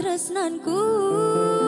tresnanku.